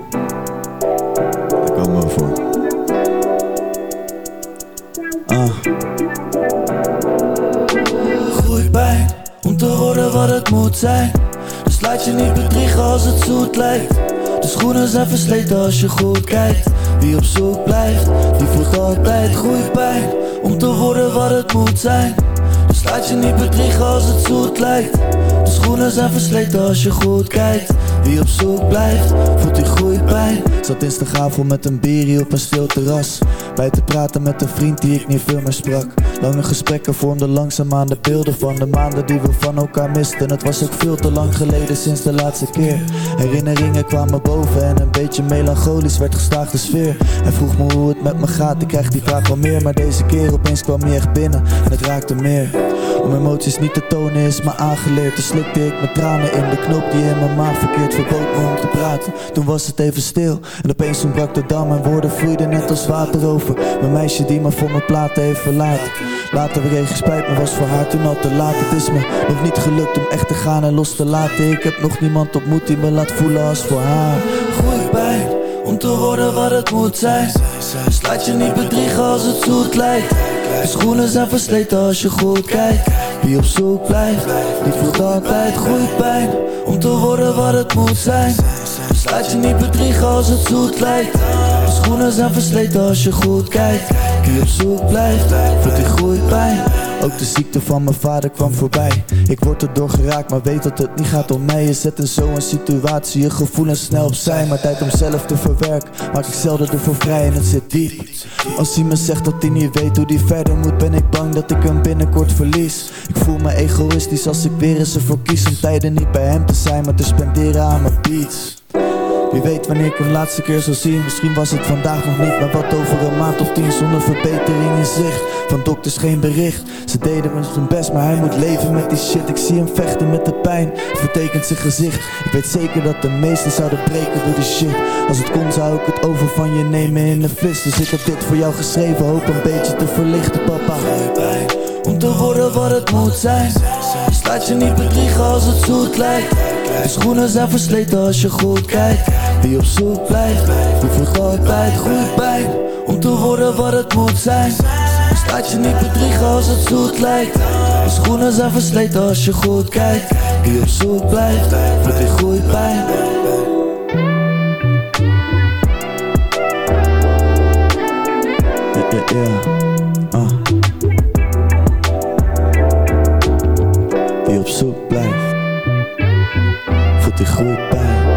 Daar komen we voor. Ah. Groeipijn, om te worden wat het moet zijn. Dus laat je niet bedriegen als het zoet lijkt. De schoenen zijn versleten als je goed kijkt. Wie op zoek blijft, die voelt altijd groeipijn. Om te worden wat het moet zijn. Dus laat je niet bedriegen als het zoet lijkt. De schoenen zijn versleten als je goed kijkt. Wie op zoek blijft, voelt die groeipijn Zat instagavond met een bierie op een stil terras. Bij te praten met een vriend die ik niet veel meer sprak. Lange gesprekken vormden langzaamaan de beelden van de maanden die we van elkaar misten. Het was ook veel te lang geleden sinds de laatste keer. Herinneringen kwamen boven en een beetje melancholisch werd gestaagd de sfeer. Hij vroeg me hoe het met me gaat, ik krijg die vraag wel meer. Maar deze keer opeens kwam hij echt binnen en het raakte meer Om emoties niet te tonen is me aangeleerd Dus slikte ik met tranen in de knop die in mijn maag verkeerd verbood me om te praten Toen was het even stil en opeens brak de dam En woorden vloeiden net als water over Mijn meisje die me voor mijn platen heeft verlaten Later weer even spijt me was voor haar toen al te laat Het is me nog niet gelukt om echt te gaan en los te laten Ik heb nog niemand ontmoet die me laat voelen als voor haar Groeipijn om te worden wat het moet zijn Dus laat je niet bedriegen als het zoet lijkt De schoenen zijn versleten als je goed kijkt. Wie op zoek blijft, die voelt altijd groeipijn Om te worden wat het moet zijn. Dus laat je niet bedriegen als het zoet lijkt. De schoenen zijn versleten als je goed kijkt. Wie op zoek blijft, voelt die groeipijn ook de ziekte van mijn vader kwam voorbij. Ik word erdoor geraakt, maar weet dat het niet gaat om mij. Je zet in zo'n situatie je gevoelens snel opzij. Maar tijd om zelf te verwerken, maak ik zelden ervoor vrij. En het zit diep. Als hij me zegt dat hij niet weet hoe hij verder moet Ben ik bang dat ik hem binnenkort verlies. Ik voel me egoïstisch als ik weer eens ervoor kies Om tijden niet bij hem te zijn, maar te spenderen aan mijn beats wie weet wanneer ik hem laatste keer zal zien. Misschien was het vandaag nog niet Maar wat over een maand of tien Zonder verbetering in zicht. Van dokters geen bericht. Ze deden zijn best Maar hij moet leven met die shit. Ik zie hem vechten met de pijn. Het vertekent zijn gezicht. Ik weet zeker dat de meesten zouden breken door die shit. Als het kon zou ik het over van je nemen in de vis Dus ik heb dit voor jou geschreven Hoop een beetje te verlichten papa. Om te worden wat het moet zijn. Dus laat je niet bedriegen als het zoet lijkt De schoenen zijn versleten als je goed kijkt. Wie op zoek blijft, die voelt altijd pijn Om te worden wat het moet zijn. Laat je niet bedriegen als het zoet lijkt. De schoenen zijn versleten als je goed kijkt. Wie op zoek blijft, voelt die groeipijn Yeah, yeah. Wie op zoek blijft, groeipijn.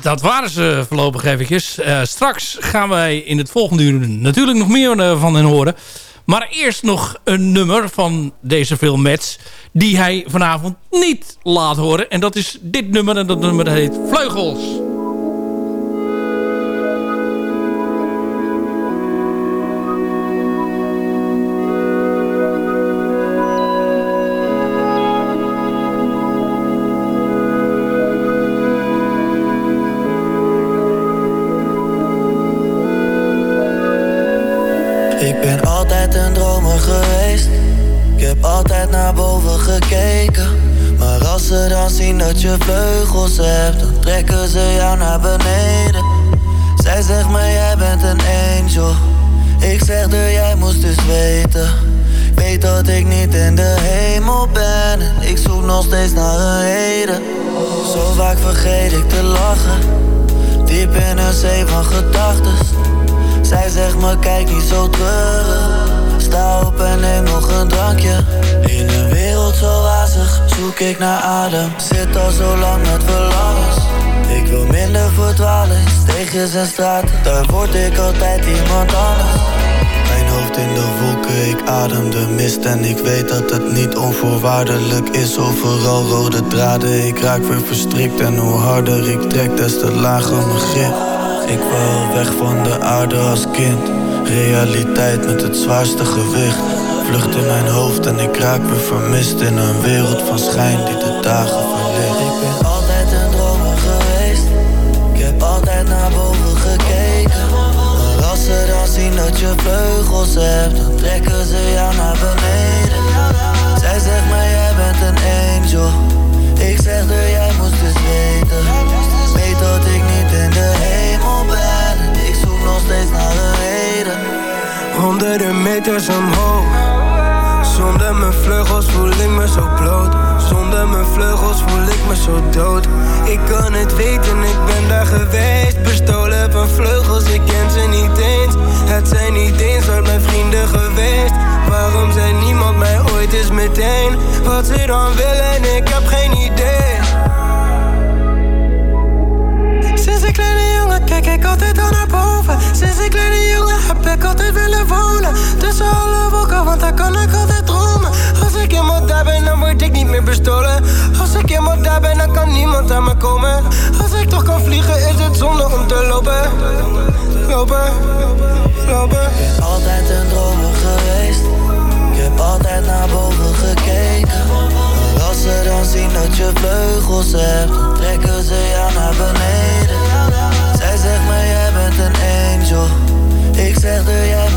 Dat waren ze voorlopig eventjes. Uh, straks gaan wij in het volgende uur natuurlijk nog meer uh, van hen horen. Maar eerst nog een nummer van deze film Mets... die hij vanavond niet laat horen. En dat is dit nummer. En dat nummer heet Vleugels. Weten. Weet dat ik niet in de hemel ben. En ik zoek nog steeds naar een heden. Zo vaak vergeet ik te lachen. Diep in een zee van gedachten. Zij zegt me, kijk niet zo terug. Sta op en neem nog een drankje. In een wereld zo wazig zoek ik naar adem. Zit al zo lang met verlangens. Ik wil minder verdwalen steegjes en straten. Daar word ik altijd iemand anders. Mijn hoofd in de wolken, ik adem de mist En ik weet dat het niet onvoorwaardelijk is. Overal rode draden, ik raak weer verstrikt En hoe harder ik trek, des te lager mijn grip. Ik wil weg van de aarde als kind Realiteit met het zwaarste gewicht. Vlucht in mijn hoofd en ik raak weer vermist In een wereld van schijn die de dagen dat je vleugels hebt. Dan trekken ze jou naar beneden. Zij zegt me jij bent een angel. Ik zeg er jij moest dus weten. Weet dat ik niet in de hemel ben. En ik zoek nog steeds naar een reden. Honderden meters omhoog. Zonder mijn vleugels voel ik me zo bloot Zonder mijn vleugels voel ik me zo dood. Ik kan het weten, ik ben daar geweest. Bestolen van vleugels, ik ken ze niet eens. Het zijn niet eens ooit mijn vrienden geweest. Waarom zei niemand mij ooit eens meteen Wat ze dan willen, ik heb geen idee kijk ik altijd al naar boven. Sinds een kleine jongen heb ik altijd willen wonen. Tussen alle wolken, want daar kan ik altijd dromen. Als ik eenmaal daar ben, dan word ik niet meer bestolen. Als ik eenmaal daar ben, dan kan niemand aan me komen. Als ik toch kan vliegen, is het zonde om te lopen. Lopen, lopen. Ik altijd een dromer geweest. Ik heb altijd naar boven gekeken. Als ze dan zien dat je vleugels hebt trekken ze jou naar beneden Zegt me jij bent een angel. Ik zeg er jij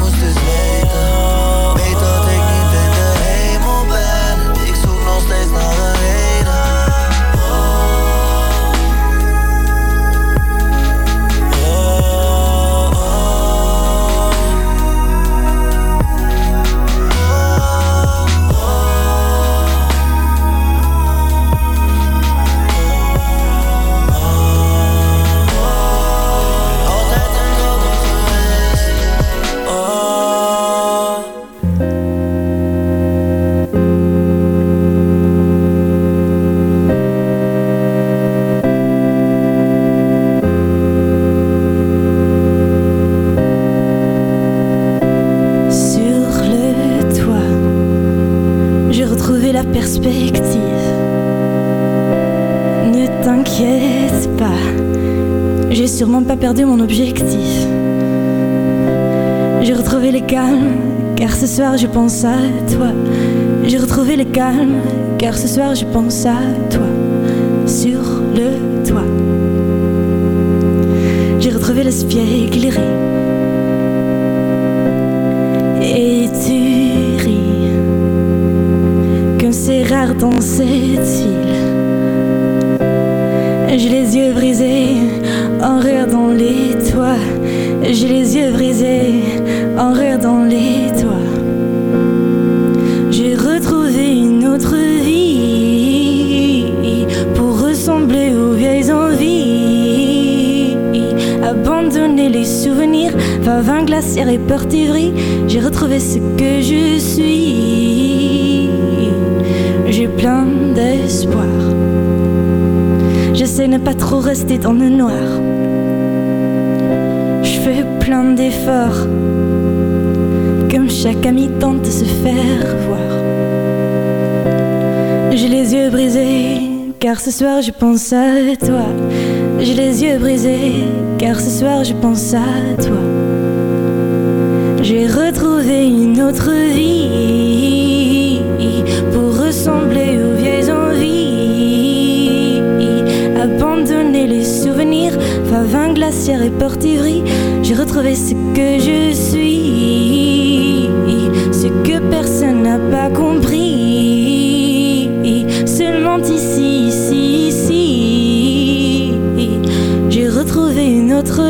sûrement pas perdu mon objectif. J'ai retrouvé le calme, car ce soir je pense à toi. J'ai retrouvé le calme, car ce soir je pense à toi. Sur le toit, j'ai retrouvé l'espiègle éclairé. Et tu ris Comme c'est rare dans cette île J'ai les yeux brisés en regardant les toits. J'ai les yeux brisés en regardant les toits. J'ai retrouvé une autre vie Pour ressembler aux vieilles envies. Abandonner les souvenirs Va vin glaciaire et peur J'ai retrouvé ce que je suis. J'ai plein d'espoir J'essaie ne pas trop rester dans le noir. Je fais plein d'efforts Comme chaque ami tente de se faire voir. J'ai les yeux brisés car ce soir je pense à toi. J'ai les yeux brisés car ce soir je pense à toi. J'ai retrouvé une autre vie j'ai retrouvé ce que je suis, ce que personne n'a pas compris, seulement ici, ici, ici, j'ai retrouvé une autre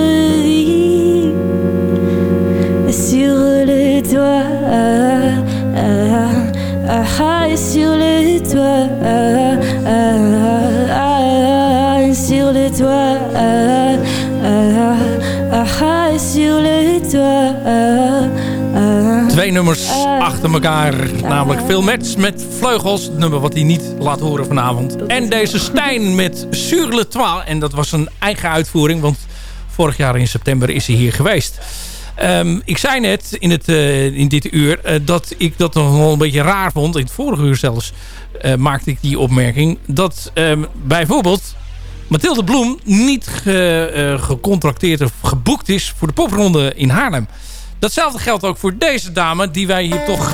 achter elkaar. Namelijk Phil Metz met Vleugels. Het nummer wat hij niet laat horen vanavond. En deze Stijn met Sur le. En dat was een eigen uitvoering. Want vorig jaar in september is hij hier geweest. Ehm, ik zei net in, het, uh, in dit uur uh, dat ik dat nog wel een beetje raar vond. In het vorige uur zelfs uh, maakte ik die opmerking. Dat um, bijvoorbeeld Mathilde Bloem niet ge, gecontracteerd of geboekt is voor de popronde in Haarlem. Datzelfde geldt ook voor deze dame die wij hier toch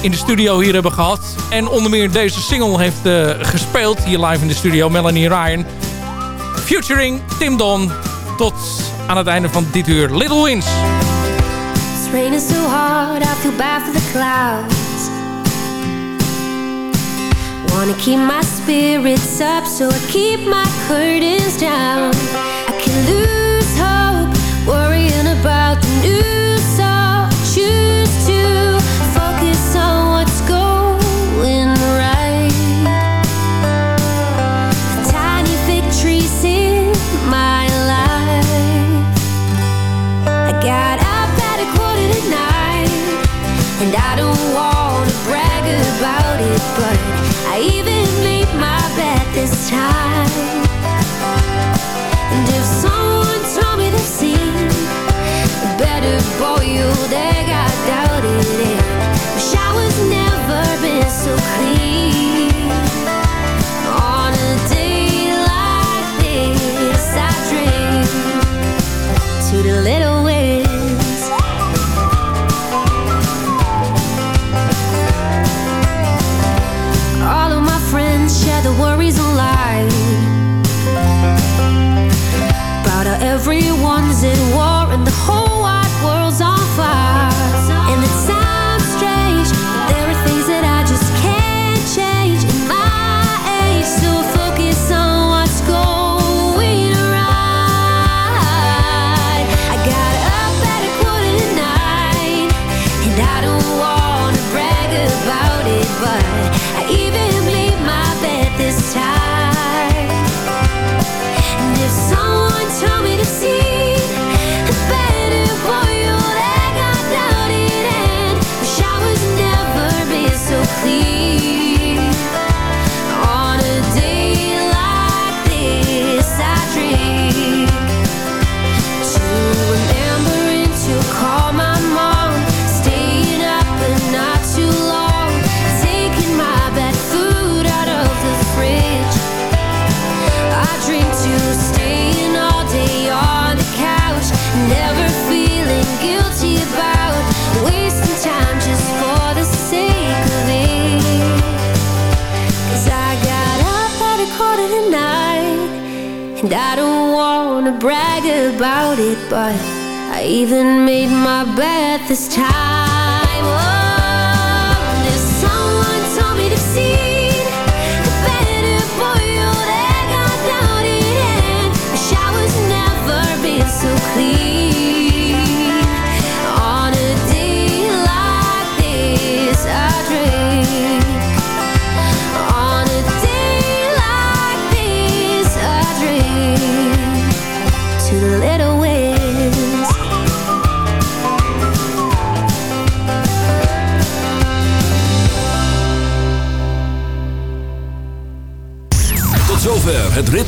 in de studio hier hebben gehad. En onder meer deze single heeft uh, gespeeld hier live in de studio. Melanie Ryan. Futuring Tim Don. Tot aan het einde van dit uur. Little Wins. It's raining so hard, I feel bad for the clouds. Wanna keep my spirits up, so I keep my curtains down. I can lose hope, worrying about the news. Time.